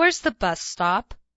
Where's the bus stop?